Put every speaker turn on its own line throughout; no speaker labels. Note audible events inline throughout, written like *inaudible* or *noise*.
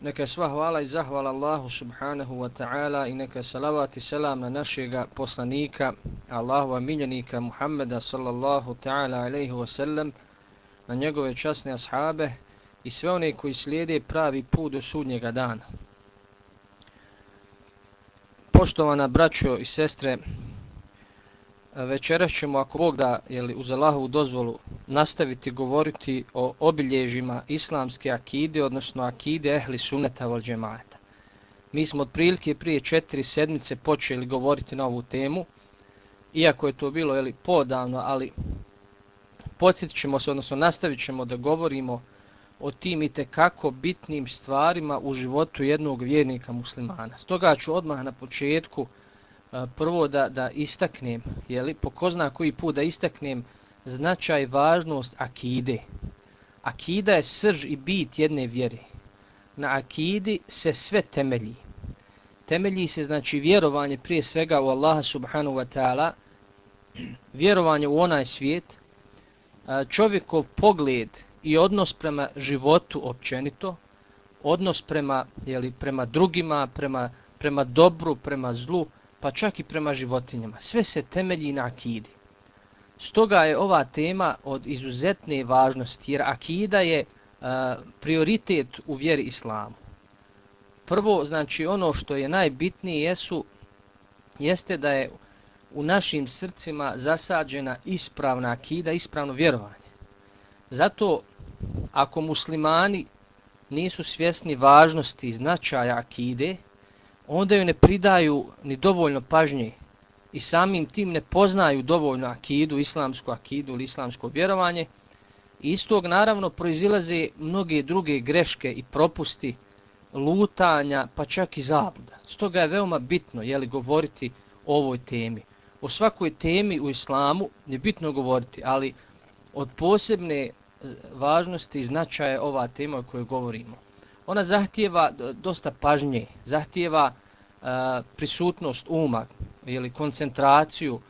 Neka sva hvala i zahvala Allahu subhanahu wa ta'ala i neka salavat i selam na našega poslanika, Allahova miljenika Muhammeda sallallahu ta'ala alaihi wa sallam, na njegove časne ashabe i sve one koji slijede pravi put do sudnjega dana. Poštovana braćo i sestre, večeras ćemo, ako Bog da, jeli, uz Allahovu dozvolu, nastaviti govoriti o obilježima islamske akide, odnosno akide ehli suneta vol džemata. Mi smo otprilike prije četiri sedmice počeli govoriti na ovu temu, iako je to bilo jeli, podavno, ali podsjetit ćemo se, odnosno nastavit ćemo da govorimo o tim i kako bitnim stvarima u životu jednog vjernika muslimana. Stoga ću odmah na početku prvo da, da istaknem, jeli, po ko zna koji put da istaknem značaj, važnost akide. Akida je srž i bit jedne vjere. Na akidi se sve temelji. Temelji se znači vjerovanje prije svega u Allaha subhanahu wa ta'ala, vjerovanje u onaj svijet, čovjekov pogled i odnos prema životu općenito, odnos prema, jeli, prema drugima, prema, prema dobru, prema zlu, pa čak i prema životinjama. Sve se temelji na akidi. Stoga je ova tema od izuzetne važnosti, jer akida je uh, prioritet u vjeri islamu. Prvo, znači ono što je najbitnije jesu, jeste da je u našim srcima zasađena ispravna akida, ispravno vjerovanje. Zato, ako muslimani nisu svjesni važnosti i značaja akide, onda ju ne pridaju ni dovoljno pažnje i samim tim ne poznaju dovoljno akidu, islamsku akidu ili islamsko vjerovanje. I iz tog naravno proizilaze mnoge druge greške i propusti, lutanja, pa čak i zabluda. Stoga je veoma bitno jeli, govoriti o ovoj temi. O svakoj temi u islamu je bitno govoriti, ali od posebne e, važnosti i značaja ova tema o kojoj govorimo. Ona zahtijeva dosta pažnje, zahtijeva uh, e, prisutnost uma, ili koncentraciju,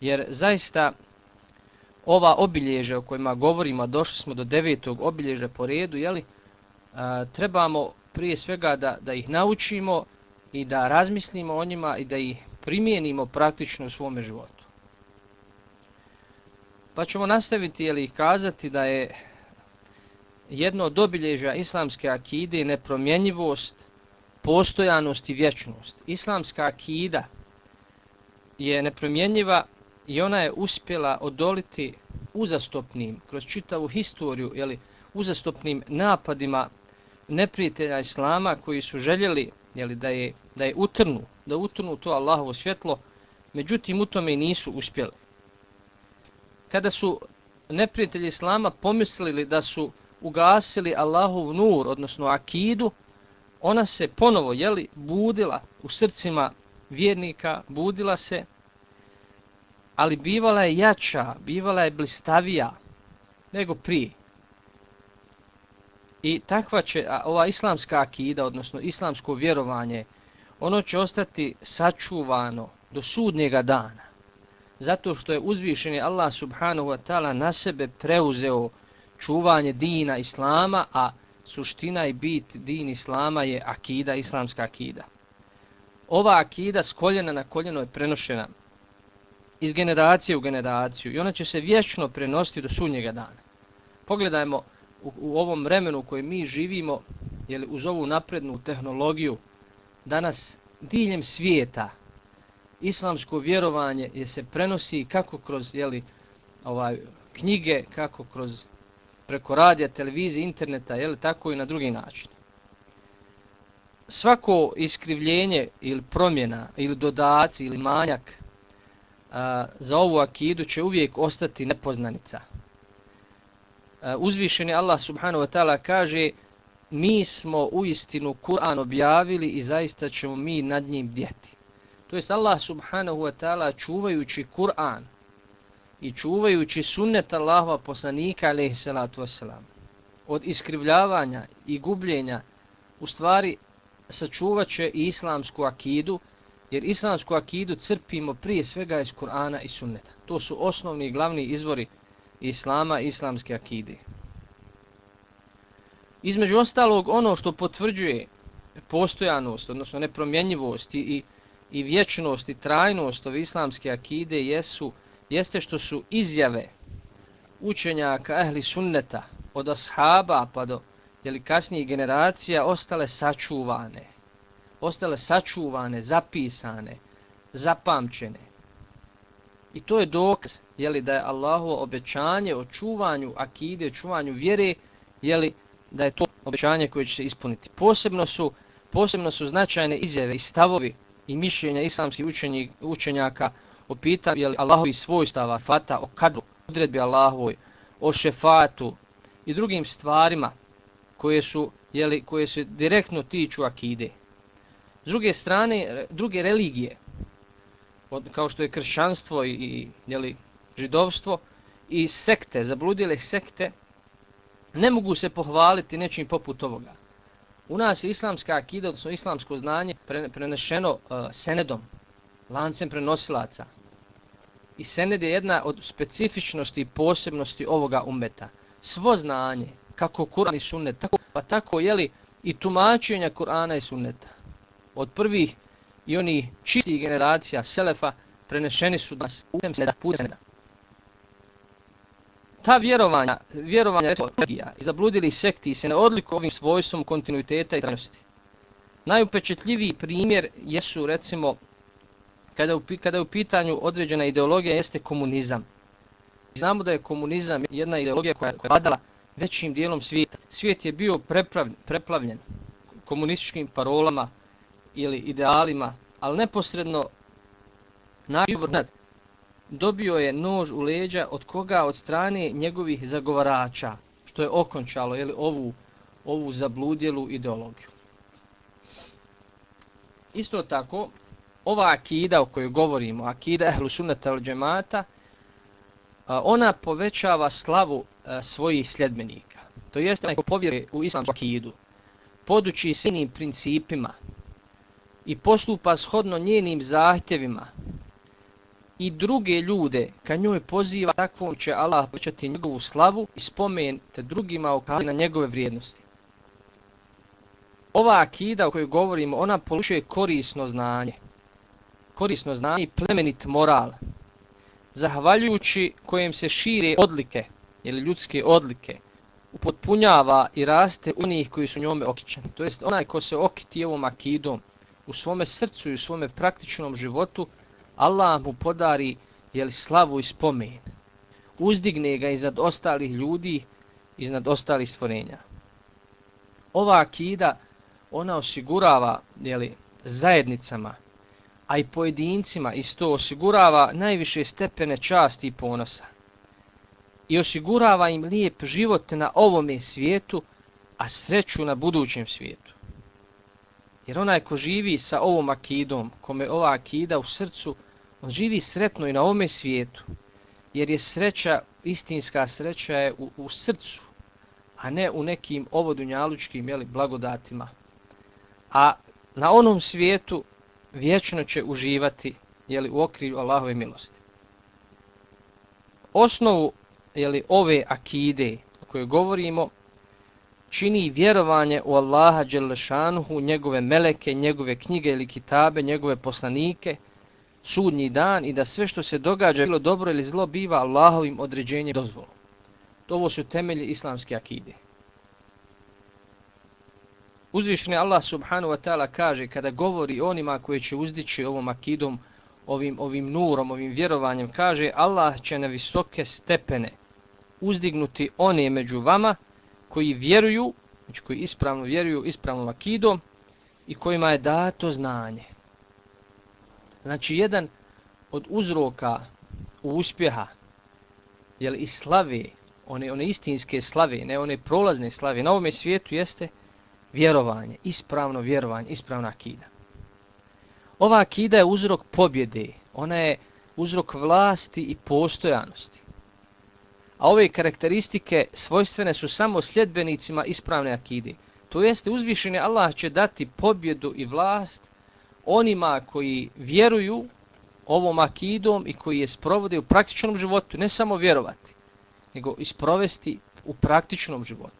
jer zaista ova obilježja o kojima govorimo, došli smo do devetog obilježja po redu, jeli, uh, e, trebamo prije svega da, da ih naučimo i da razmislimo o njima i da ih primijenimo praktično u svome životu. Pa ćemo nastaviti jeli, kazati da je jedno od obilježja islamske akide nepromjenjivost, postojanost i vječnost. Islamska akida je nepromjenjiva i ona je uspjela odoliti uzastopnim, kroz čitavu historiju, jeli, uzastopnim napadima neprijatelja Islama koji su željeli jeli, da, je, da je utrnu, da utrnu to Allahovo svjetlo, međutim u tome nisu uspjeli. Kada su neprijatelji Islama pomislili da su ugasili Allahov nur, odnosno akidu, ona se ponovo jeli, budila u srcima vjernika, budila se, ali bivala je jača, bivala je blistavija nego prije. I takva će ova islamska akida, odnosno islamsko vjerovanje, ono će ostati sačuvano do sudnjega dana. Zato što je uzvišeni Allah subhanahu wa ta'ala na sebe preuzeo čuvanje dina islama, a suština i bit din islama je akida, islamska akida. Ova akida s koljena na koljeno je prenošena iz generacije u generaciju i ona će se vječno prenositi do sunnjega dana. Pogledajmo u, u ovom vremenu u kojem mi živimo, jeli, uz ovu naprednu tehnologiju, danas diljem svijeta islamsko vjerovanje je se prenosi kako kroz jeli, ovaj, knjige, kako kroz preko radija, televizije, interneta, jel, tako i na drugi način. Svako iskrivljenje ili promjena ili dodaci ili manjak a, za ovu akidu će uvijek ostati nepoznanica. A, uzvišeni Allah subhanahu wa ta'ala kaže mi smo u istinu Kur'an objavili i zaista ćemo mi nad njim djeti. To jest Allah subhanahu wa ta'ala čuvajući Kur'an i čuvajući sunnet Allahova poslanika alaihi salatu wasalam od iskrivljavanja i gubljenja u stvari sačuvat će i islamsku akidu jer islamsku akidu crpimo prije svega iz Kur'ana i sunneta. To su osnovni i glavni izvori islama i islamske akide. Između ostalog, ono što potvrđuje postojanost, odnosno nepromjenjivost i, i vječnost i trajnost ove islamske akide jesu, jeste što su izjave učenjaka ehli sunneta od ashaba pa do jeli, kasnijih generacija ostale sačuvane. Ostale sačuvane, zapisane, zapamćene. I to je dokaz jeli, da je Allahovo obećanje o čuvanju akide, čuvanju vjere, jeli, da je to obećanje koje će se ispuniti. Posebno su, posebno su značajne izjave i stavovi i mišljenja islamskih učenji, učenjaka o pitanju jeli, Allahovi svojstava, fata, o kadru, odredbi Allahovoj, o šefatu i drugim stvarima koje su, jeli, koje se direktno tiču akide. S druge strane, druge religije, od, kao što je kršćanstvo i, i jeli, židovstvo, i sekte, zabludile sekte, ne mogu se pohvaliti nečim poput ovoga. U nas je islamska akida, odnosno islamsko znanje, prenešeno uh, senedom, lancem prenosilaca. I sened je jedna od specifičnosti i posebnosti ovoga umeta. Svo znanje, kako Kur'an i sunnet, tako, pa tako je li i tumačenja Kur'ana i sunneta. Od prvih i oni čistih generacija Selefa prenešeni su da nas putem seneda, putem seneda ta vjerovanja, vjerovanja religija i zabludili sekti se ne odliku ovim svojstvom kontinuiteta i trajnosti. Najupečetljiviji primjer jesu, recimo, kada u, kada je u pitanju određena ideologija, jeste komunizam. Znamo da je komunizam jedna ideologija koja, koja je vladala većim dijelom svijeta. Svijet je bio prepravljen, preplavljen komunističkim parolama ili idealima, ali neposredno najvrnat dobio je nož u leđa od koga od strane njegovih zagovarača, što je okončalo jeli, ovu, ovu zabludjelu ideologiju. Isto tako, ova akida o kojoj govorimo, akida ehlu sunnata al džemata, ona povećava slavu svojih sljedbenika. To jeste neko povjeruje u islamsku akidu, podući sinim principima i postupa shodno njenim zahtjevima, i druge ljude ka njoj poziva, takvom će Allah povećati njegovu slavu i spomen te drugima ukazati na njegove vrijednosti. Ova akida o kojoj govorimo, ona polučuje korisno znanje. Korisno znanje i plemenit moral. Zahvaljujući kojem se šire odlike, ili ljudske odlike, upotpunjava i raste onih koji su njome okićeni. To jest onaj ko se okiti ovom akidom u svome srcu i u svome praktičnom životu, Allah mu podari jeli, slavu i spomen. Uzdigne ga iznad ostalih ljudi, iznad ostalih stvorenja. Ova akida, ona osigurava jeli, zajednicama, a i pojedincima isto osigurava najviše stepene časti i ponosa. I osigurava im lijep život na ovome svijetu, a sreću na budućem svijetu. Jer onaj ko živi sa ovom akidom, kome ova akida u srcu, on živi sretno i na ovome svijetu, jer je sreća, istinska sreća je u, u srcu, a ne u nekim ovodunjalučkim jeli, blagodatima. A na onom svijetu vječno će uživati jeli, u okrilju Allahove milosti. Osnovu jeli, ove akide o kojoj govorimo čini vjerovanje u Allaha Đelešanuhu, njegove meleke, njegove knjige ili kitabe, njegove poslanike – sudnji dan i da sve što se događa bilo dobro ili zlo biva Allahovim određenjem dozvolom. To ovo su temelji islamske akide. Uzvišni Allah subhanahu wa ta'ala kaže kada govori onima koji će uzdići ovom akidom, ovim, ovim nurom, ovim vjerovanjem, kaže Allah će na visoke stepene uzdignuti one među vama koji vjeruju, znači koji ispravno vjeruju ispravnom akidom i kojima je dato znanje. Znači, jedan od uzroka uspjeha jel, i slave, one, one istinske slave, ne one prolazne slave, na ovome svijetu jeste vjerovanje, ispravno vjerovanje, ispravna akida. Ova akida je uzrok pobjede, ona je uzrok vlasti i postojanosti. A ove karakteristike svojstvene su samo sljedbenicima ispravne akide. To jeste uzvišeni Allah će dati pobjedu i vlast onima koji vjeruju ovom akidom i koji je sprovode u praktičnom životu, ne samo vjerovati, nego isprovesti u praktičnom životu.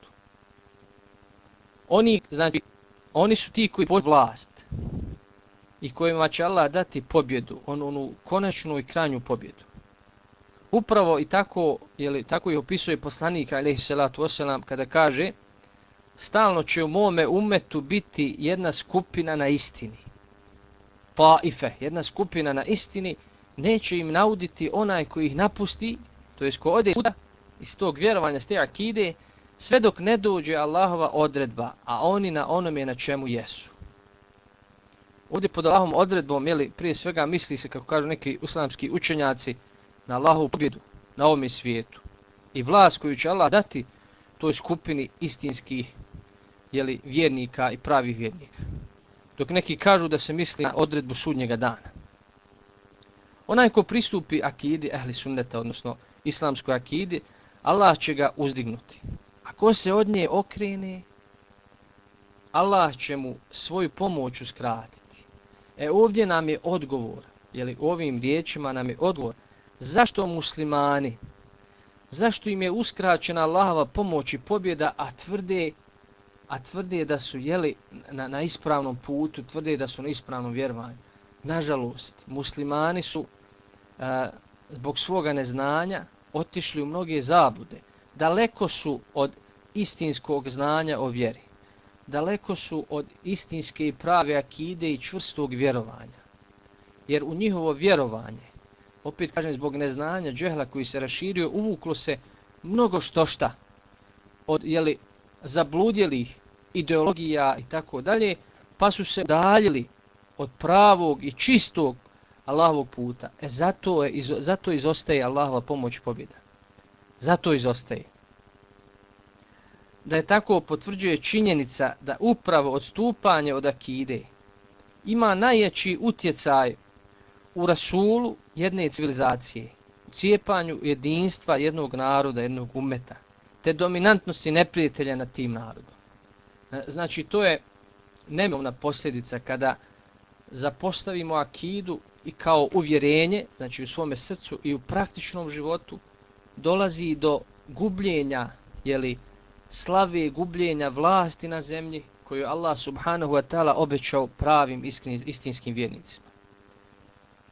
Oni, znači, oni su ti koji pođu vlast i kojima će Allah dati pobjedu, onu, onu konačnu i krajnju pobjedu. Upravo i tako, jeli, tako je opisuje poslanik, alaihi salatu wasalam, kada kaže, stalno će u mome umetu biti jedna skupina na istini. Taife, jedna skupina na istini, neće im nauditi onaj koji ih napusti, to jest ko ode iz tog vjerovanja, s te akide, sve dok ne dođe Allahova odredba, a oni na onom je na čemu jesu. Ovdje pod Allahom odredbom, jeli, prije svega misli se, kako kažu neki islamski učenjaci, na Allahovu pobjedu na ovome svijetu. I vlast koju će Allah dati toj skupini istinskih jeli, vjernika i pravih vjernika. Dok neki kažu da se misli na odredbu sudnjega dana. Onaj ko pristupi akidi ehli sunneta, odnosno islamskoj akidi, Allah će ga uzdignuti. Ko se od nje okrene, Allah će mu svoju pomoć uskratiti. E ovdje nam je odgovor, jeli ovim riječima nam je odgovor, zašto muslimani, zašto im je uskraćena Allahova pomoć i pobjeda, a tvrde, a tvrde da su jeli na, na ispravnom putu, tvrde da su na ispravnom vjerovanju. Nažalost, muslimani su a, zbog svoga neznanja otišli u mnoge zabude. Daleko su od istinskog znanja o vjeri. Daleko su od istinske i prave akide i čvrstog vjerovanja. Jer u njihovo vjerovanje opet kažem zbog neznanja, džehla koji se raširio, uvuklo se mnogo što šta od jeli, zabludjelih ideologija i tako dalje, pa su se daljili od pravog i čistog Allahovog puta. E zato, je, zato izostaje Allahova pomoć pobjeda. Zato izostaje. Da je tako potvrđuje činjenica da upravo odstupanje od akide ima najjači utjecaj u rasulu jedne civilizacije, u cijepanju jedinstva jednog naroda, jednog umeta, te dominantnosti neprijatelja nad tim narodom. E, znači, to je nemovna posljedica kada zapostavimo akidu i kao uvjerenje, znači u svome srcu i u praktičnom životu, dolazi do gubljenja, jeli, slave gubljenja vlasti na zemlji koju Allah subhanahu wa ta'ala obećao pravim istinskim vjernicima.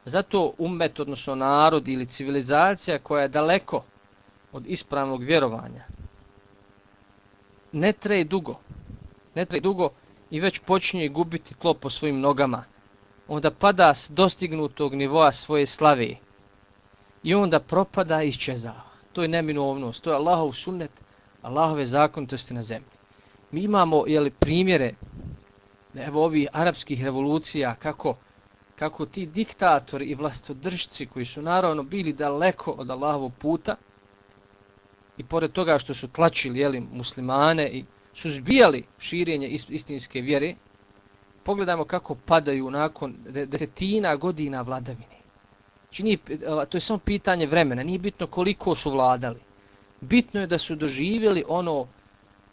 Zato umet, odnosno narod ili civilizacija koja je daleko od ispravnog vjerovanja, ne treje dugo, ne treje dugo i već počinje gubiti tlo po svojim nogama, onda pada s dostignutog nivoa svoje slave i onda propada i iščezava. To je neminovnost, to je Allahov sunnet, Allahove zakonitosti na zemlji. Mi imamo jeli, primjere evo ovih arapskih revolucija kako kako ti diktatori i vlastodržci koji su naravno bili daleko od Allahovog puta i pored toga što su tlačili jeli, muslimane i su zbijali širenje istinske vjere, pogledajmo kako padaju nakon desetina godina vladavine. Znači nije, to je samo pitanje vremena, nije bitno koliko su vladali. Bitno je da su doživjeli ono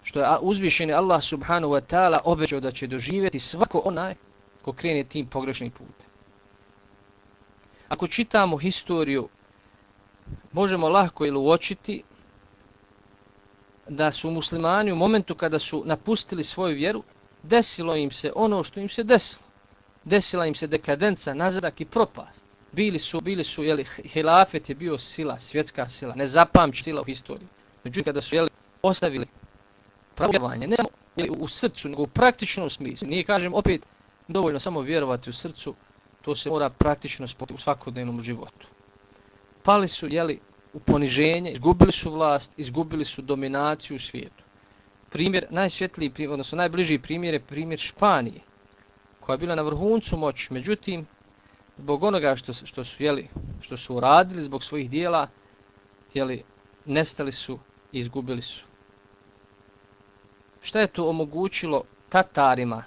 što je uzvišeni Allah subhanahu wa ta'ala obećao da će doživjeti svako onaj ko krene tim pogrešnim putem. Ako čitamo historiju, možemo lahko ili uočiti da su muslimani u momentu kada su napustili svoju vjeru, desilo im se ono što im se desilo. Desila im se dekadenca, nazadak i propast. Bili su, bili su, jeli, hilafet je bio sila, svjetska sila, nezapamćena sila u historiji. Međutim, kada su, jeli, ostavili pravovanje, ne samo jeli, u srcu, nego u praktičnom smislu. Nije, kažem, opet dovoljno samo vjerovati u srcu, to se mora praktično spoti u svakodnevnom životu. Pali su, jeli, u poniženje, izgubili su vlast, izgubili su dominaciju u svijetu. Primjer, najsvjetliji, primjer, odnosno najbliži primjer je primjer Španije, koja je bila na vrhuncu moći, međutim, zbog onoga što, što su, jeli, što su uradili, zbog svojih dijela, jeli, nestali su i izgubili su. Šta je to omogućilo Tatarima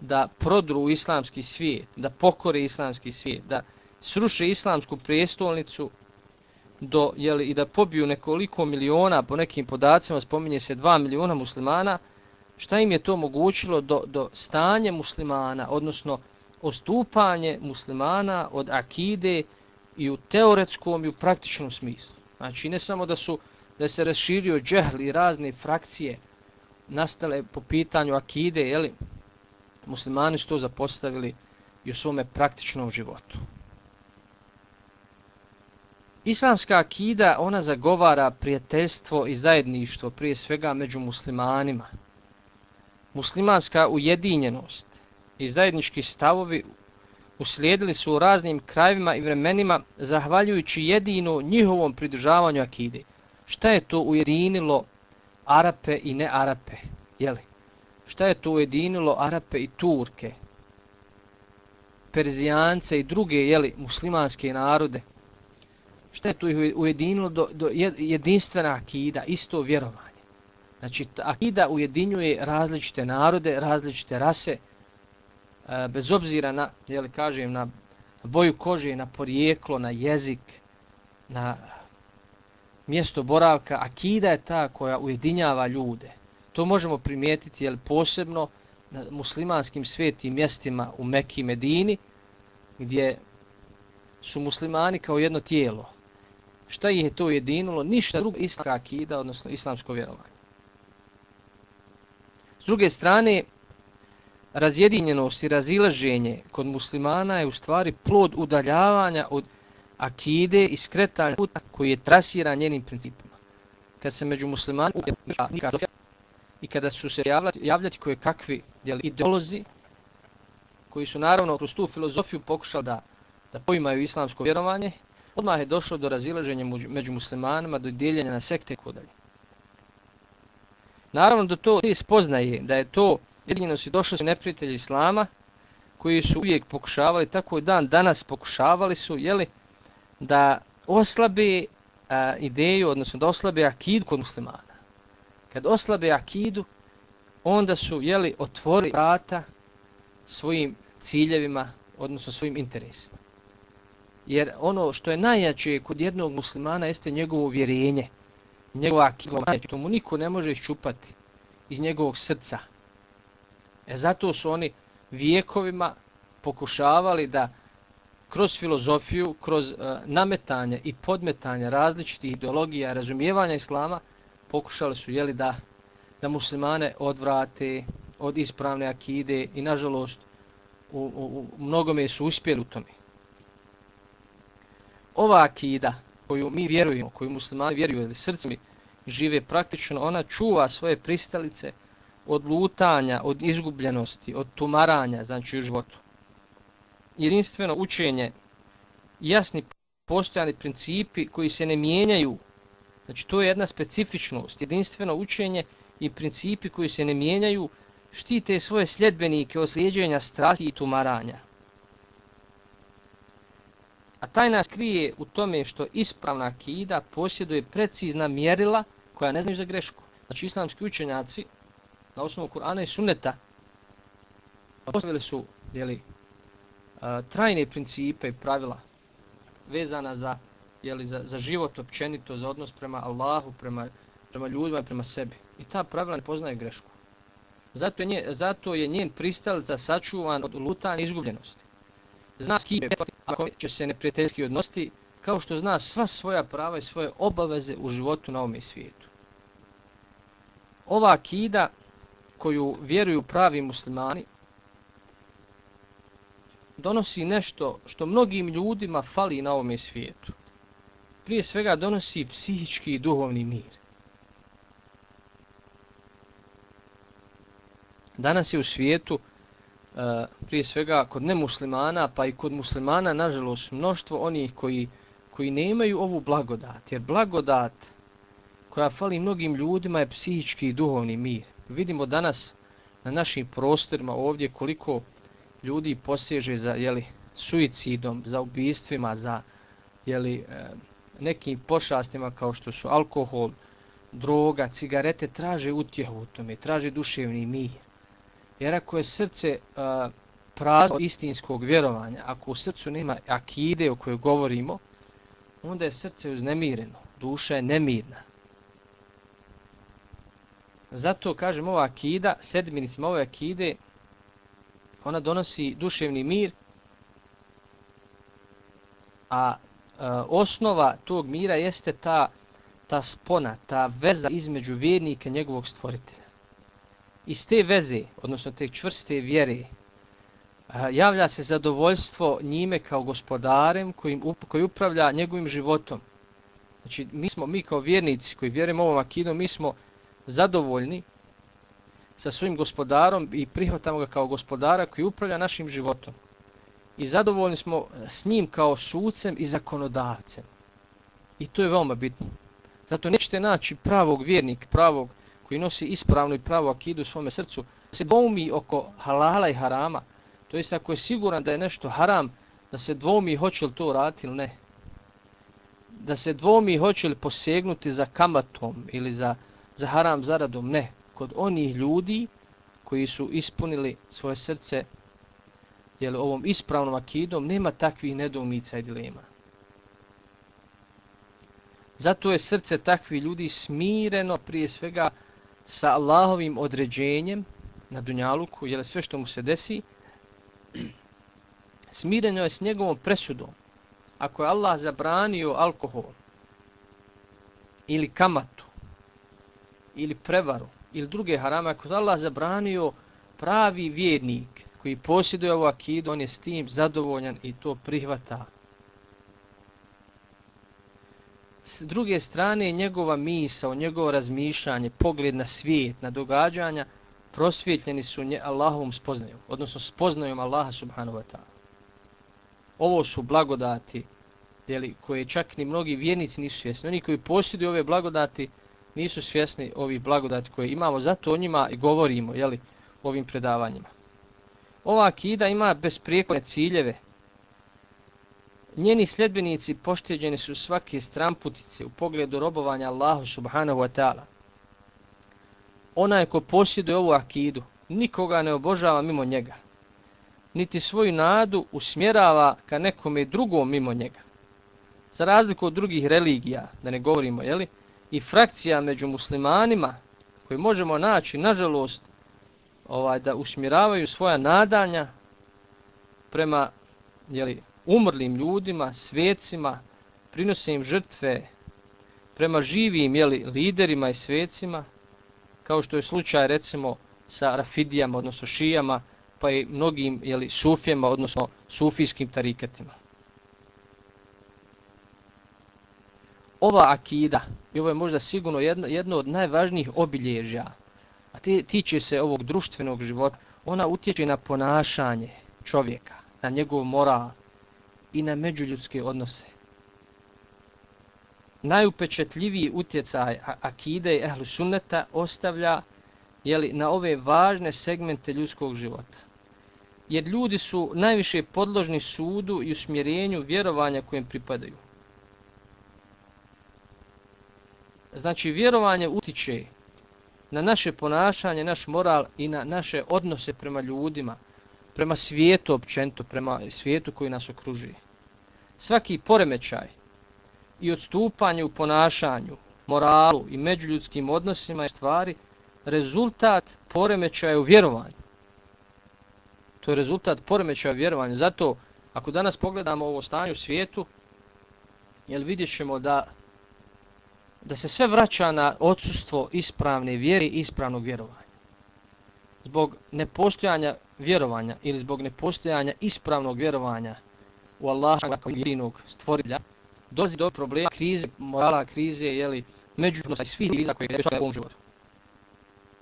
da prodru u islamski svijet, da pokore islamski svijet, da sruše islamsku prijestolnicu do, jeli, i da pobiju nekoliko miliona, po nekim podacima spominje se 2 miliona muslimana, šta im je to omogućilo do, do stanje muslimana, odnosno ostupanje muslimana od akide i u teoretskom i u praktičnom smislu. Znači ne samo da su da se raširio džehli razne frakcije nastale po pitanju akide, jeli, muslimani su to zapostavili i u svome praktičnom životu. Islamska akida, ona zagovara prijateljstvo i zajedništvo prije svega među muslimanima. Muslimanska ujedinjenost i zajednički stavovi uslijedili su u raznim krajevima i vremenima zahvaljujući jedino njihovom pridržavanju akide. Šta je to ujedinilo Arape i ne Arape? Jeli? Šta je to ujedinilo Arape i Turke? Perzijance i druge jeli, muslimanske narode? Šta je to ujedinilo do, do jedinstvena akida, isto vjerovanje? Znači, akida ujedinjuje različite narode, različite rase, E, bez obzira na, jel kažem, na boju kože, na porijeklo, na jezik, na mjesto boravka, akida je ta koja ujedinjava ljude. To možemo primijetiti jel, posebno na muslimanskim svetim mjestima u Mekki i Medini, gdje su muslimani kao jedno tijelo. Šta ih je to ujedinilo? Ništa drugo islamska akida, odnosno islamsko vjerovanje. S druge strane, razjedinjenost i razilaženje kod muslimana je u stvari plod udaljavanja od akide i skretanja puta koji je trasiran njenim principima. Kad se među muslimanima i kada su se javljati, javljati koje kakvi ideolozi koji su naravno kroz tu filozofiju pokušali da, da poimaju islamsko vjerovanje, odmah je došlo do razilaženja među muslimanima, do dijeljenja na sekte i kodalje. Naravno da to spoznaje da je to jedinjenost i došli su neprijatelji islama koji su uvijek pokušavali, tako i dan danas pokušavali su, jeli, da oslabe a, ideju, odnosno da oslabe akidu kod muslimana. Kad oslabe akidu, onda su jeli, otvori vrata svojim ciljevima, odnosno svojim interesima. Jer ono što je najjače kod jednog muslimana jeste njegovo vjerenje, njegova akidu, to mu niko ne može iščupati iz njegovog srca. E zato su oni vijekovima pokušavali da kroz filozofiju, kroz e, nametanje i podmetanje različitih ideologija, razumijevanja islama, pokušali su jeli da da muslimane odvrate od ispravne akide i nažalost u, u, u mnogome su uspjeli u tome. Ova akida koju mi vjerujemo, koju muslimani vjeruju ili srcima žive praktično, ona čuva svoje pristalice od lutanja, od izgubljenosti, od tumaranja, znači u životu jedinstveno učenje, jasni postojani principi koji se ne mijenjaju. Znači to je jedna specifičnost, jedinstveno učenje i principi koji se ne mijenjaju štite svoje sljedbenike od slijedženja strasti i tumaranja. A taj nas krije u tome što ispravna akida posjeduje precizna mjerila koja ne znaju za grešku. Znači islamski učenjaci na osnovu Kur'ana i Sunneta postavili su jeli, trajne principe i pravila vezana za, jeli, za, za život općenito, za odnos prema Allahu, prema, prema ljudima i prema sebi. I ta pravila ne poznaje grešku. Zato je, nje, zato je njen pristalica sačuvan od lutanja izgubljenosti. Zna s kim pa ako će se neprijateljski odnosti, kao što zna sva svoja prava i svoje obaveze u životu na ovom svijetu. Ova akida koju vjeruju pravi muslimani, donosi nešto što mnogim ljudima fali na ovom svijetu. Prije svega donosi psihički i duhovni mir. Danas je u svijetu, eh, prije svega kod nemuslimana, pa i kod muslimana, nažalost, mnoštvo onih koji, koji nemaju ovu blagodat. Jer blagodat koja fali mnogim ljudima je psihički i duhovni mir. Vidimo danas na našim prostorima ovdje koliko ljudi poseže za jeli, suicidom, za ubistvima, za jeli, e, nekim pošastima kao što su alkohol, droga, cigarete, traže utjehu u tome, traže duševni mir. Jer ako je srce uh, prazno istinskog vjerovanja, ako u srcu nema akide o kojoj govorimo, onda je srce uznemireno, duša je nemirna. Zato, kažem, ova akida, sedminicima ove akide, ona donosi duševni mir, a e, osnova tog mira jeste ta, ta spona, ta veza između vjernika i njegovog stvoritelja. Iz te veze, odnosno te čvrste vjere, e, javlja se zadovoljstvo njime kao gospodarem kojim, koji upravlja njegovim životom. Znači, mi smo, mi kao vjernici koji vjerujemo ovom akidom, mi smo zadovoljni sa svojim gospodarom i prihvatamo ga kao gospodara koji upravlja našim životom. I zadovoljni smo s njim kao sucem i zakonodavcem. I to je veoma bitno. Zato nećete naći pravog vjernika, pravog koji nosi ispravnu i pravu akidu u svome srcu, se dvoumi oko halala i harama, To jest ako je siguran da je nešto haram, da se dvoumi hoće li to raditi ili ne. Da se dvoumi hoće li posegnuti za kamatom ili za, za haram zaradom, ne. Kod onih ljudi koji su ispunili svoje srce jel, ovom ispravnom akidom, nema takvih nedomica i dilema. Zato je srce takvih ljudi smireno prije svega sa Allahovim određenjem na Dunjaluku, jer sve što mu se desi, *clears throat* smireno je s njegovom presudom. Ako je Allah zabranio alkohol ili kamatu ili prevaru ili druge harame, ako je Allah zabranio pravi vjernik koji posjeduje ovu akidu, on je s tim zadovoljan i to prihvata. S druge strane, njegova misa, njegovo razmišljanje, pogled na svijet, na događanja, prosvjetljeni su nje Allahovom spoznajom, odnosno spoznajom Allaha subhanahu wa ta'ala. Ovo su blagodati jeli, koje čak ni mnogi vjernici nisu svjesni. Oni koji posjeduju ove blagodati nisu svjesni ovih blagodati koje imamo, zato o njima i govorimo jeli, ovim predavanjima. Ova akida ima besprijekovne ciljeve. Njeni sljedbenici pošteđeni su svake stramputice u pogledu robovanja Allahu subhanahu wa ta'ala Ona je ko posjeduje ovu akidu, nikoga ne obožava mimo njega, niti svoju nadu usmjerava ka nekome drugom mimo njega. Za razliku od drugih religija, da ne govorimo, jeli, i frakcija među muslimanima, koji možemo naći, nažalost, ovaj, da usmjeravaju svoja nadanja prema jeli, umrlim ljudima, svecima, prinose im žrtve, prema živim jeli, liderima i svecima, kao što je slučaj recimo sa rafidijama, odnosno šijama, pa i mnogim jeli, sufijama, odnosno sufijskim tariketima. Ova akida, i ovo je možda sigurno jedno, jedno od najvažnijih obilježja, a tiče se ovog društvenog života, ona utječe na ponašanje čovjeka, na njegov moral i na međuljudske odnose najupečetljiviji utjecaj akide i ehlu sunneta ostavlja jeli, na ove važne segmente ljudskog života. Jer ljudi su najviše podložni sudu i usmjerenju vjerovanja kojem pripadaju. Znači, vjerovanje utiče na naše ponašanje, naš moral i na naše odnose prema ljudima, prema svijetu općento, prema svijetu koji nas okružuje. Svaki poremećaj, i odstupanje u ponašanju, moralu i međuljudskim odnosima je stvari rezultat poremećaja u vjerovanju. To je rezultat poremećaja u vjerovanju. Zato, ako danas pogledamo ovo stanje u svijetu, jel vidjet ćemo da, da se sve vraća na odsustvo ispravne vjere i ispravnog vjerovanja. Zbog nepostojanja vjerovanja ili zbog nepostojanja ispravnog vjerovanja u Allaha kao jedinog stvoritelja, dolazi do problema krize, morala krize, jeli, međuodnosa svih kriza koje je u ovom životu.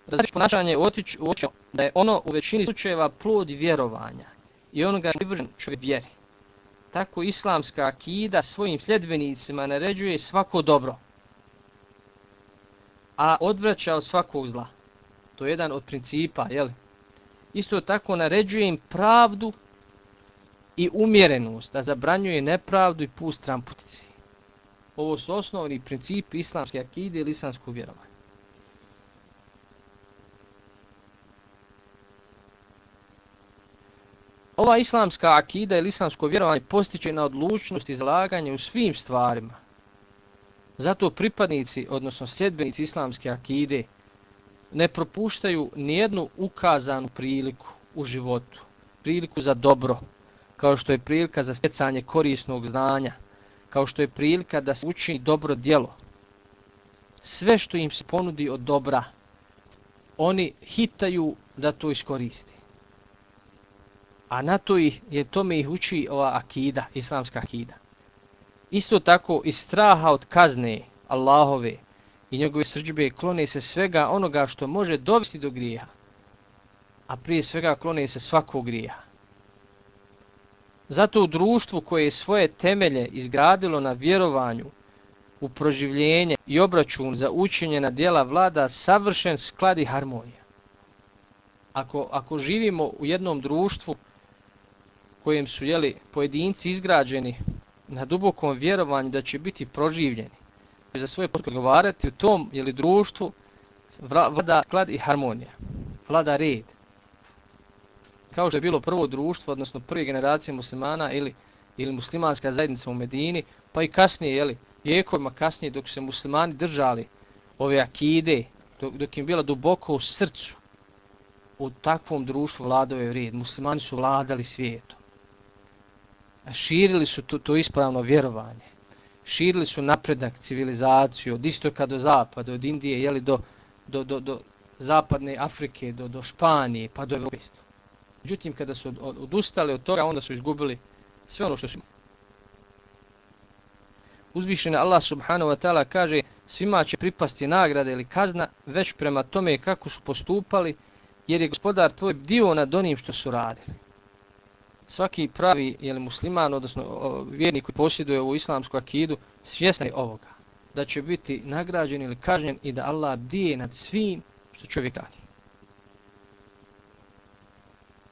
Različno ponašanje otič, uočio da je ono u većini slučajeva plod vjerovanja i onoga ga je vržen čovjek vjeri. Tako islamska akida svojim sljedbenicima naređuje svako dobro, a odvraća od svakog zla. To je jedan od principa, jeli? Isto tako naređuje im pravdu i umjerenost, a zabranjuje nepravdu i pust tramputici. Ovo su osnovni principi islamske akide ili islamskog vjerovanja. ova islamska akida ili islamsko vjerovanje postiče na odlučnost i zalaganje u svim stvarima. Zato pripadnici, odnosno sljedbenici islamske akide, ne propuštaju nijednu ukazanu priliku u životu, priliku za dobro, kao što je prilika za stjecanje korisnog znanja, kao što je prilika da se učini dobro djelo. Sve što im se ponudi od dobra, oni hitaju da to iskoristi. A na to ih, je tome ih uči ova akida, islamska akida. Isto tako iz straha od kazne Allahove i njegove srđbe klone se svega onoga što može dovesti do grija. A prije svega klone se svakog grija. Zato u društvu koje je svoje temelje izgradilo na vjerovanju u proživljenje i obračun za učinjena dijela vlada savršen sklad i harmonija. Ako, ako živimo u jednom društvu kojem su jeli, pojedinci izgrađeni na dubokom vjerovanju da će biti proživljeni, za svoje podgovarati u tom ili društvu vlada sklad i harmonija, vlada red. Kao što je bilo prvo društvo, odnosno prve generacije muslimana ili, ili muslimanska zajednica u Medini, pa i kasnije, jeli, vijekovima kasnije dok se muslimani držali ove akide, dok, dok im bila duboko u srcu, u takvom društvu vladao je red. Muslimani su vladali svijetom. Širili su to, to ispravno vjerovanje. Širili su napredak, civilizaciju od istoka do zapada, od Indije jeli, do, do, do, do zapadne Afrike, do, do Španije, pa do Evrope. Međutim, kada su od, odustali od toga, onda su izgubili sve ono što su Uzvišen Allah subhanahu wa ta'ala kaže svima će pripasti nagrada ili kazna već prema tome kako su postupali jer je gospodar tvoj dio nad onim što su radili. Svaki pravi je musliman, odnosno vjernik koji posjeduje ovu islamsku akidu, svjesna je ovoga. Da će biti nagrađen ili kažnjen i da Allah bdije nad svim što čovjek radi.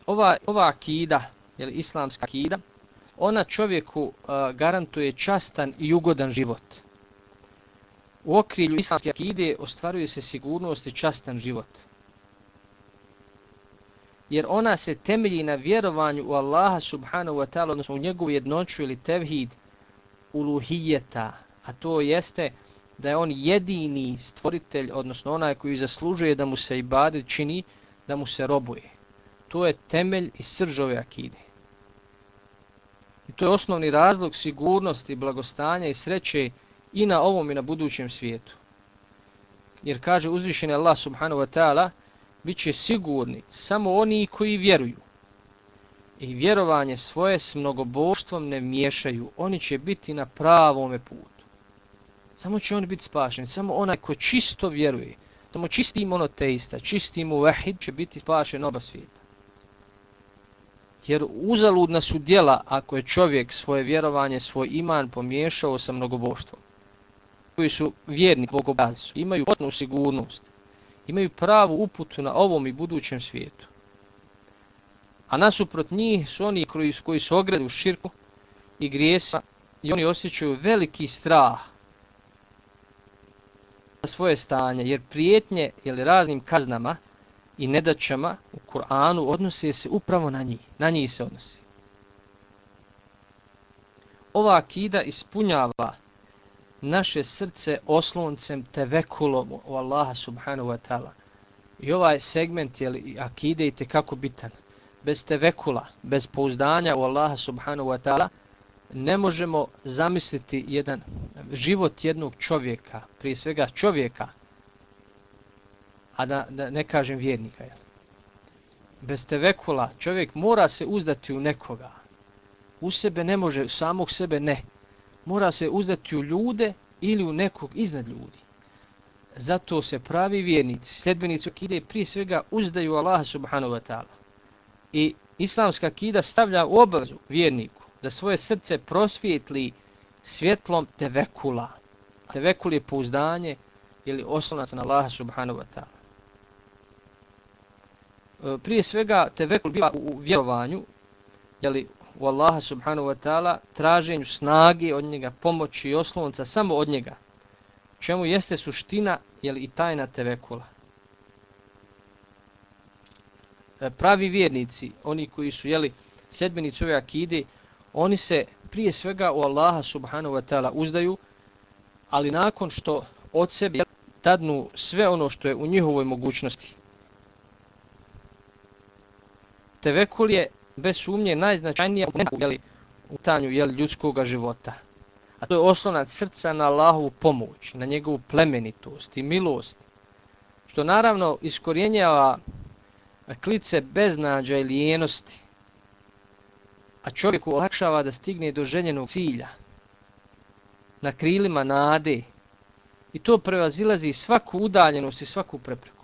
Ova, ova akida, je islamska akida, ona čovjeku uh, garantuje častan i ugodan život. U okrilju islamske akide ostvaruje se sigurnost i častan život. Jer ona se temelji na vjerovanju u Allaha subhanahu wa ta'ala, odnosno u njegovu jednoću ili tevhid uluhijeta, a to jeste da je on jedini stvoritelj, odnosno onaj koji zaslužuje da mu se ibadet čini, da mu se robuje. To je temelj i srž ove akide. I to je osnovni razlog sigurnosti, blagostanja i sreće i na ovom i na budućem svijetu. Jer kaže uzvišeni Allah subhanahu wa ta'ala, bit će sigurni samo oni koji vjeruju. I vjerovanje svoje s mnogoboštvom ne miješaju. Oni će biti na pravome putu. Samo će oni biti spašeni. Samo onaj ko čisto vjeruje. Samo čisti monoteista, čisti mu vahid će biti spašen oba svijeta. Jer uzaludna su dijela ako je čovjek svoje vjerovanje, svoj iman pomiješao sa mnogoboštvom. Koji su vjerni bogobazi, imaju potnu sigurnost, imaju pravu uputu na ovom i budućem svijetu. A nasuprot njih su oni koji, koji su ograde u širku i grijesima i oni osjećaju veliki strah za svoje stanje, jer prijetnje ili raznim kaznama i nedaćama u Kur'anu odnose se upravo na njih. Na njih se odnosi. Ova akida ispunjava naše srce osloncem tevekulom u Allaha subhanahu wa ta'ala. I ovaj segment je li akide i tekako bitan. Bez tevekula, bez pouzdanja u Allaha subhanahu wa ta'ala, ne možemo zamisliti jedan život jednog čovjeka, prije svega čovjeka, a da, da ne kažem vjernika. Jel? Bez tevekula čovjek mora se uzdati u nekoga. U sebe ne može, samog sebe ne. Mora se uzdati u ljude ili u nekog iznad ljudi. Zato se pravi vjernici, sljedbenici akide prije svega uzdaju Allaha subhanahu wa ta'ala. I islamska akida stavlja u obavezu vjerniku da svoje srce prosvijetli svjetlom tevekula. Tevekul je pouzdanje ili oslonac na Allaha subhanahu wa ta'ala. E, prije svega tevekul biva u vjerovanju, jeli, u Allaha subhanahu wa ta'ala, traženju snage od njega, pomoći i oslonca samo od njega, čemu jeste suština jel, i tajna tevekula. E, pravi vjernici, oni koji su jeli, sljedbenici ove akide, oni se prije svega u Allaha subhanahu wa ta'ala uzdaju, ali nakon što od sebe dadnu sve ono što je u njihovoj mogućnosti. Tevekul je bez sumnje najznačajnija u tanju jeli, ljudskog života. A to je oslonac srca na Allahovu pomoć, na njegovu plemenitost i milost, što naravno iskorjenjava klice beznađa i lijenosti, a čovjeku olakšava da stigne do željenog cilja, na krilima nade, i to prevazilazi svaku udaljenost i svaku prepreku.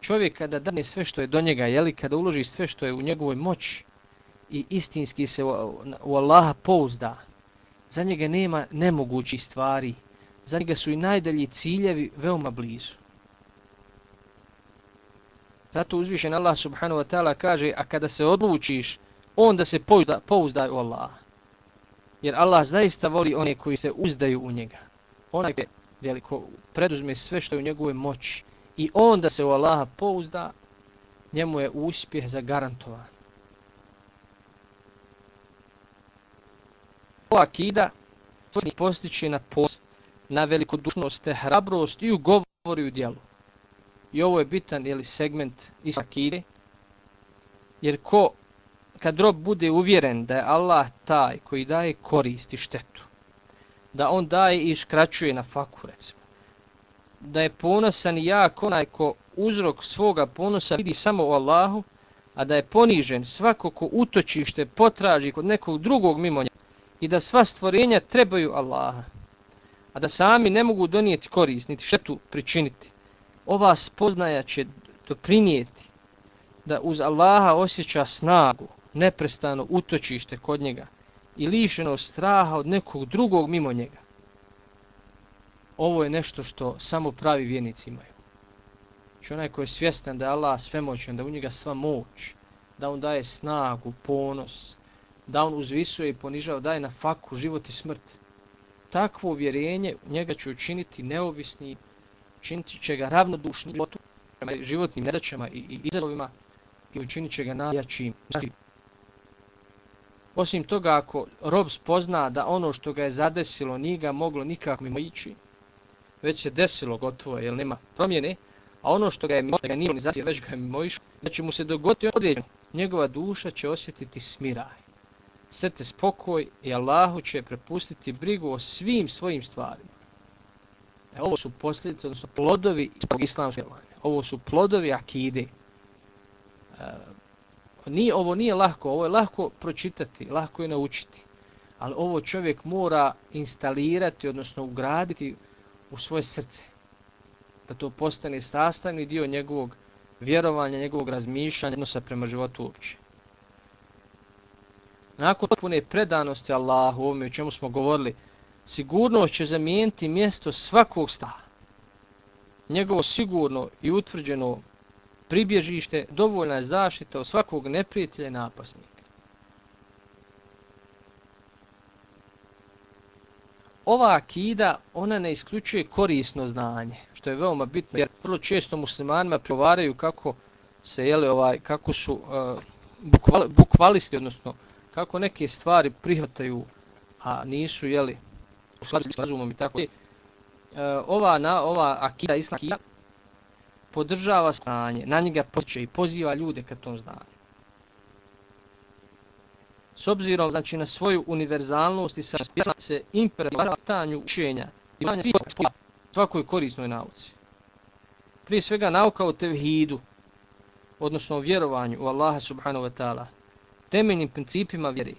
Čovjek kada dane sve što je do njega, jeli, kada uloži sve što je u njegovoj moći i istinski se u, u Allaha pouzda, za njega nema nemogućih stvari, za njega su i najdalji ciljevi veoma blizu. Zato uzvišen Allah subhanahu wa ta'ala kaže, a kada se odlučiš, onda se pouzda, pouzdaj u Allaha. Jer Allah zaista voli one koji se uzdaju u njega. Onaj veliko preduzme sve što je u njegove moći i on da se u Allaha pouzda, njemu je uspjeh zagarantovan. Ova akida postiče na post, na velikodušnost, hrabrost i u govoru i u dijelu. I ovo je bitan jeli, segment iz akide, jer ko, kad rob bude uvjeren da je Allah taj koji daje korist i štetu, da on daje i skraćuje na faku, recimo, da je ponosan i jak onaj ko uzrok svoga ponosa vidi samo u Allahu, a da je ponižen svako ko utočište potraži kod nekog drugog mimo njega i da sva stvorenja trebaju Allaha, a da sami ne mogu donijeti korist, niti štetu pričiniti. Ova spoznaja će doprinijeti da uz Allaha osjeća snagu, neprestano utočište kod njega i lišeno straha od nekog drugog mimo njega. Ovo je nešto što samo pravi vjernici imaju. Znači onaj koji je svjestan da je Allah svemoćan, da u njega sva moć, da on daje snagu, ponos, da on uzvisuje i ponižava, daje na faku život i smrt. Takvo uvjerenje njega će učiniti neovisni, učiniti će ga ravnodušnim životu, prema životnim nedaćama i, i izazovima i učinit će ga najjačim. Znači, osim toga, ako rob spozna da ono što ga je zadesilo nije ga moglo nikako mimo ići, već se desilo gotovo, jer nema promjene, a ono što ga je mimo, ga nije ni već ga je mimo išlo, da će mu se dogoditi određeno, njegova duša će osjetiti smiraj srce spokoj i Allahu će prepustiti brigu o svim svojim stvarima. E, ovo su posljedice, odnosno plodovi islamskog vjerovanja. Ovo su plodovi akide. E, nije, ovo nije lahko, ovo je lahko pročitati, lahko je naučiti. Ali ovo čovjek mora instalirati, odnosno ugraditi u svoje srce. Da to postane sastavni dio njegovog vjerovanja, njegovog razmišljanja, odnosa prema životu uopće nakon potpune predanosti Allahu, ovome o čemu smo govorili, sigurnost će zamijeniti mjesto svakog staha. Njegovo sigurno i utvrđeno pribježište dovoljna je zaštita od svakog neprijatelja i napasnika. Ova akida, ona ne isključuje korisno znanje, što je veoma bitno, jer vrlo često muslimanima provaraju kako se, jeli, ovaj, kako su uh, bukval, bukvalisti, odnosno kako neke stvari prihvataju, a nisu, jeli, u skladu sa razumom i tako. uh, ova, na, ova akida islamska podržava znanje, na njega potiče i poziva ljude ka tom znanju. S obzirom znači, na svoju univerzalnost i saspjesna se imperatanju učenja i manje svakoj korisnoj nauci. Prije svega nauka o tevhidu, odnosno o vjerovanju u Allaha subhanahu wa ta'ala, temeljnim principima vjeri,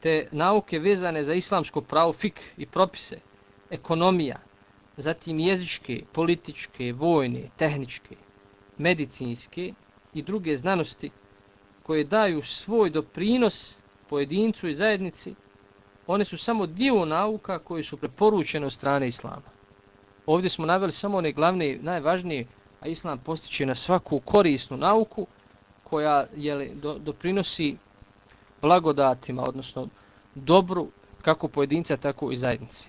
te nauke vezane za islamsko pravo fik i propise, ekonomija, zatim jezičke, političke, vojne, tehničke, medicinske i druge znanosti koje daju svoj doprinos pojedincu i zajednici, one su samo dio nauka koje su preporučene od strane islama. Ovdje smo naveli samo one glavne, najvažnije, a islam postiče na svaku korisnu nauku, koja je do, doprinosi blagodatima, odnosno dobru kako pojedinca, tako i zajednici.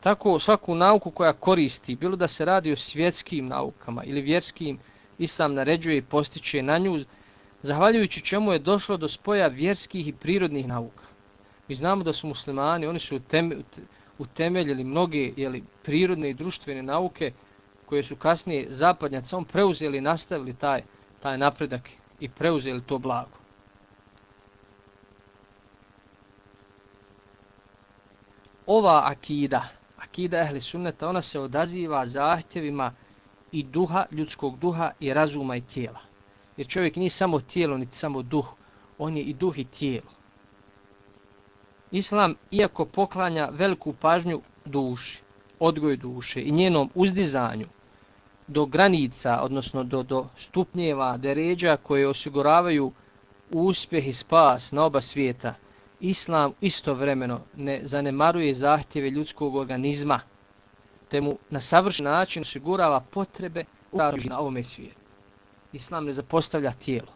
Tako svaku nauku koja koristi, bilo da se radi o svjetskim naukama ili vjerskim, islam naređuje i postiče na nju zahvaljujući čemu je došlo do spoja vjerskih i prirodnih nauka. Mi znamo da su muslimani, oni su utemeljili mnoge jeli, prirodne i društvene nauke koje su kasnije zapadnjacom preuzeli i nastavili taj, taj napredak i preuzeli to blago. Ova akida, akida ehli sunneta, ona se odaziva zahtjevima i duha, ljudskog duha i razuma i tijela. Jer čovjek nije samo tijelo, niti samo duh, on je i duh i tijelo. Islam, iako poklanja veliku pažnju duši, odgoj duše i njenom uzdizanju do granica, odnosno do, do stupnjeva, deređa koje osiguravaju uspjeh i spas na oba svijeta, Islam istovremeno ne zanemaruje zahtjeve ljudskog organizma, te mu na savršen način osigurava potrebe na ovome svijetu. Islam ne zapostavlja tijelo.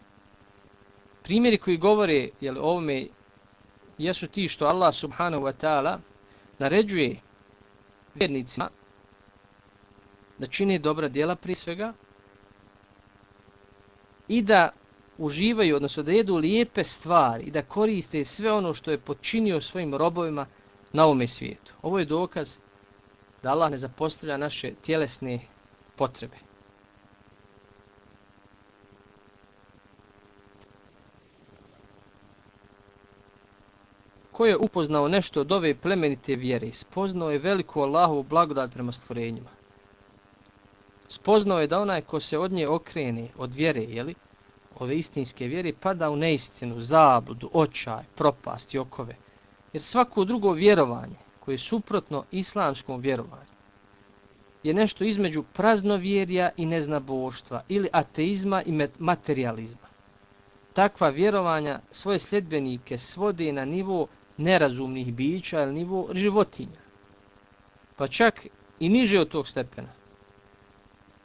Primjeri koji govore jel, ovome jesu ti što Allah subhanahu wa ta'ala naređuje vjernicima da čine dobra djela prije svega i da uživaju, odnosno da jedu lijepe stvari i da koriste sve ono što je počinio svojim robovima na ovome svijetu. Ovo je dokaz da Allah ne zapostavlja naše tjelesne potrebe. Ko je upoznao nešto od ove plemenite vjere, spoznao je veliku Allahovu blagodat prema stvorenjima. Spoznao je da onaj ko se od nje okrene, od vjere, jeli, ove istinske vjere, pada u neistinu, zabludu, očaj, propast i okove. Jer svako drugo vjerovanje, koje je suprotno islamskom vjerovanju, je nešto između praznovjerja i neznaboštva ili ateizma i materializma. Takva vjerovanja svoje sljedbenike svode na nivo nerazumnih bića ili nivo životinja. Pa čak i niže od tog stepena.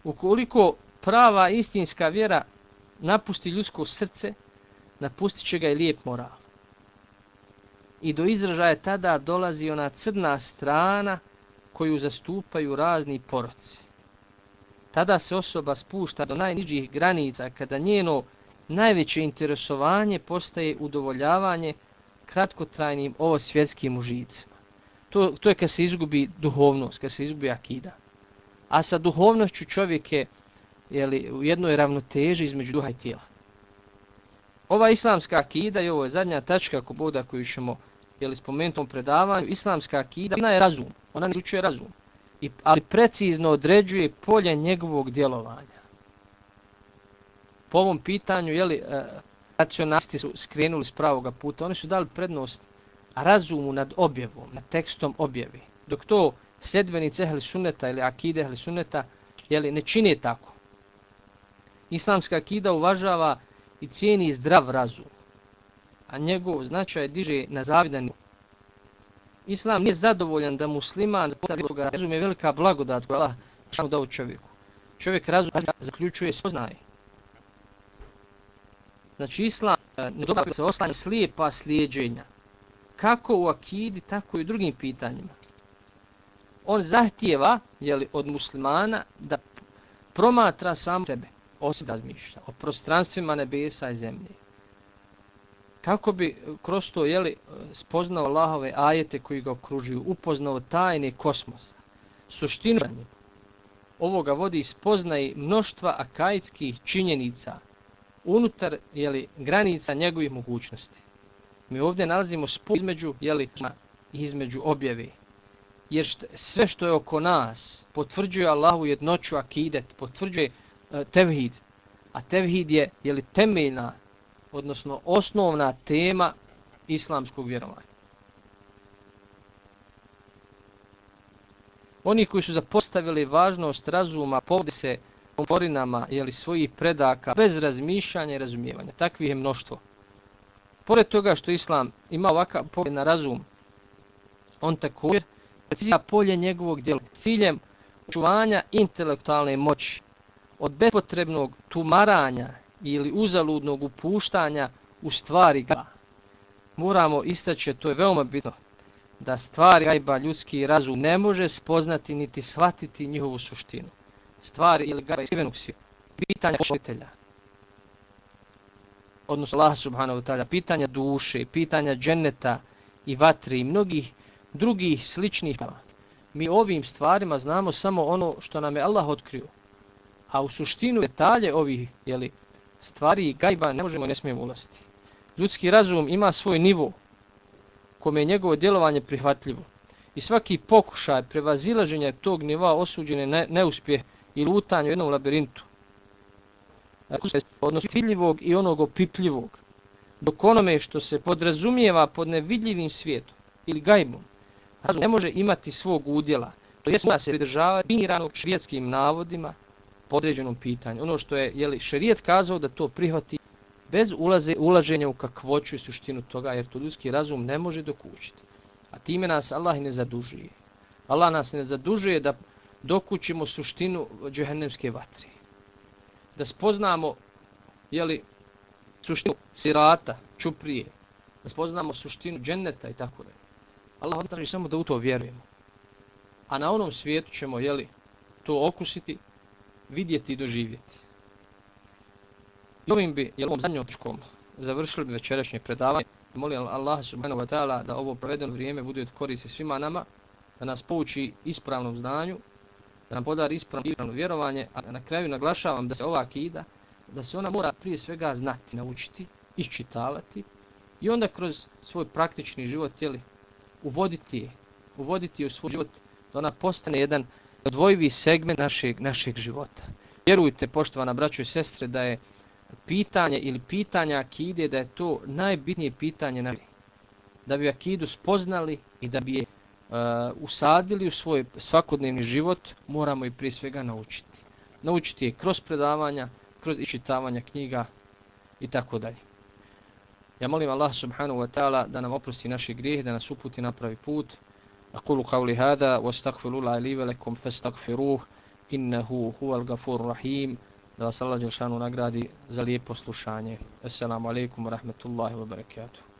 Ukoliko prava istinska vjera napusti ljudsko srce, napustit će ga i lijep moral. I do izražaja tada dolazi ona crna strana koju zastupaju razni poroci. Tada se osoba spušta do najnižih granica kada njeno najveće interesovanje postaje udovoljavanje kratkotrajnim ovo svjetskim užicima. To, to je kad se izgubi duhovnost, kad se izgubi akida. A sa duhovnošću čovjek je jeli, u jednoj ravnoteži između duha i tijela. Ova islamska akida i ovo je zadnja tačka ako boda koju ćemo jeli, spomenuti u predavanju. Islamska akida ona je razum, ona ne učuje razum, I, ali precizno određuje polje njegovog djelovanja. Po ovom pitanju, jeli, e, racionalisti su skrenuli s pravoga puta, oni su dali prednost razumu nad objevom, nad tekstom objave. Dok to sedbenice ehli sunneta ili akide ehli sunneta jeli, ne čine tako. Islamska akida uvažava i cijeni zdrav razum, a njegov značaj diže na zavidan. Islam nije zadovoljan da musliman zapostavlja razum je velika blagodat koja Allah dao čovjeku. Čovjek razum zaključuje spoznaje. Znači Islam e, ne dobro se oslanja slijepa slijedženja. Kako u akidi, tako i u drugim pitanjima. On zahtijeva jeli, od muslimana da promatra sam sebe osim razmišlja o prostranstvima nebesa i zemlje. Kako bi kroz to jeli, spoznao Allahove ajete koji ga okružuju, upoznao tajne kosmosa, suštinu ovoga vodi spoznaj mnoštva akajskih činjenica unutar jeli, granica njegovih mogućnosti. Mi ovdje nalazimo spoj između, jeli, između objave. Jer što, sve što je oko nas potvrđuje Allahu jednoću akidet, potvrđuje E, tevhid. A tevhid je, je li temeljna, odnosno osnovna tema islamskog vjerovanja. Oni koji su zapostavili važnost razuma, povode se govorinama jeli, svojih predaka bez razmišljanja i razumijevanja. Takvih je mnoštvo. Pored toga što Islam ima ovakav pogled na razum, on također precizira polje njegovog djela s ciljem čuvanja intelektualne moći od bespotrebnog tumaranja ili uzaludnog upuštanja u stvari gajba. Moramo istaći, to je veoma bitno, da stvari gajba ljudski razum ne može spoznati niti shvatiti njihovu suštinu. Stvari ili gajba skrivenog svijeta. Pitanja šalitelja. odnosno Allah subhanahu wa ta'ala, pitanja duše, pitanja dženeta i vatri i mnogih drugih sličnih mi ovim stvarima znamo samo ono što nam je Allah otkrio. A u suštinu detalje ovih jeli, stvari i gajba ne možemo i ne smijemo ulaziti. Ljudski razum ima svoj nivo kome je njegovo djelovanje prihvatljivo. I svaki pokušaj prevazilaženja tog nivoa osuđene ne, neuspjeh i lutanje u jednom labirintu. Odnos vidljivog i onog opipljivog. Dok onome što se podrazumijeva pod nevidljivim svijetom ili gajbom, razum ne može imati svog udjela. To jest mora se pridržavati piniranog šrijetskim navodima po određenom pitanju. Ono što je jeli, šerijet kazao da to prihvati bez ulaze, ulaženja u kakvoću i suštinu toga, jer to ljudski razum ne može dokućiti. A time nas Allah ne zadužuje. Allah nas ne zadužuje da dokućimo suštinu džehennemske vatre. Da spoznamo jeli, suštinu sirata, čuprije, da spoznamo suštinu dženneta i tako da. Allah traži samo da u to vjerujemo. A na onom svijetu ćemo jeli, to okusiti, vidjeti i doživjeti. I ovim bi, jel ovom zadnjom točkom, završili bi večerašnje predavanje. Molim Allah subhanahu wa ta'ala da ovo provedeno vrijeme bude od koristi svima nama, da nas pouči ispravnom znanju, da nam podari ispravno, ispravno vjerovanje, a na kraju naglašavam da se ova akida, da se ona mora prije svega znati, naučiti, iščitavati i onda kroz svoj praktični život jeli, uvoditi je, uvoditi je u svoj život, da ona postane jedan odvojivi segment našeg, našeg života. Vjerujte, poštovana braćo i sestre, da je pitanje ili pitanja akide, da je to najbitnije pitanje na da bi akidu spoznali i da bi je Eh, usadili u svoj svakodnevni život, moramo i prije svega naučiti. Naučiti je kroz predavanja, kroz iščitavanja knjiga i tako dalje. Ja molim Allah subhanahu wa ta'ala da nam oprosti naše grijehe, da nas uputi na pravi put. Aqulu qavli hada, wa astaghfiru la li velikum, fastaghfiruh, innahu huwal gafur rahim. Da vas Allah Đelšanu nagradi za lijepo slušanje. Assalamu alaikum wa rahmatullahi wa barakatuh.